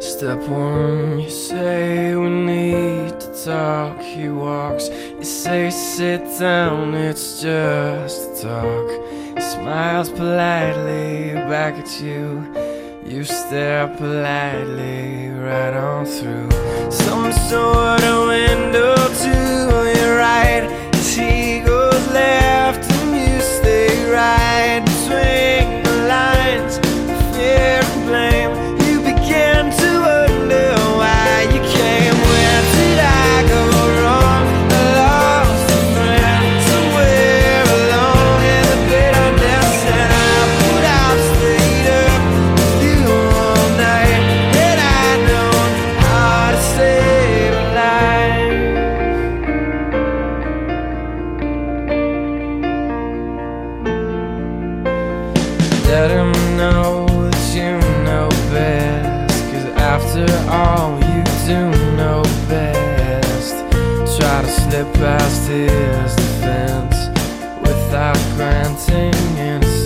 Step one, you say we need to talk. He walks, you say sit down, it's just a talk. He smiles politely back at you. You stare politely right on through some sort of window. all you do know best. Try to slip past his defense without granting innocence.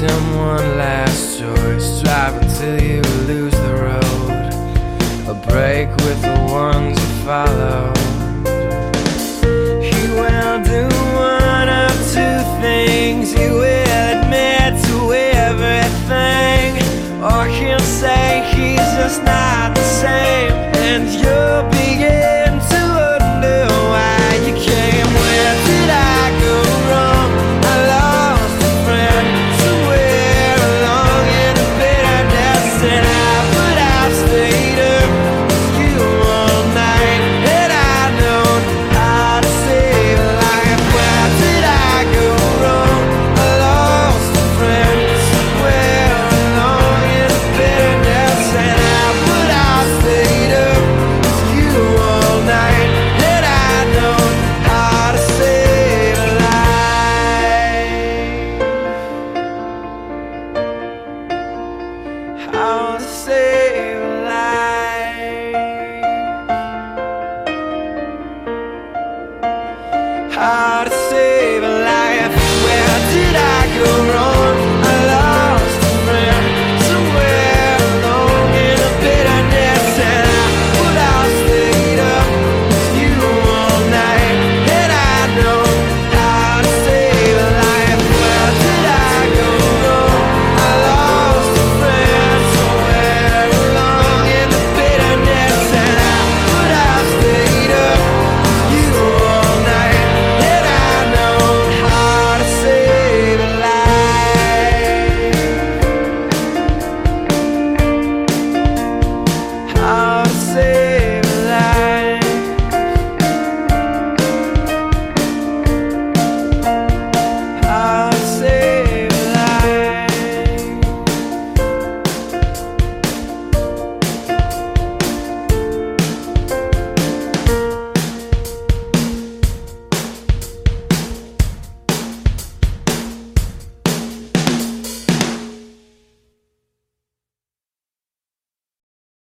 left him one last choice. Drive until you lose the road. A break with the ones you follow.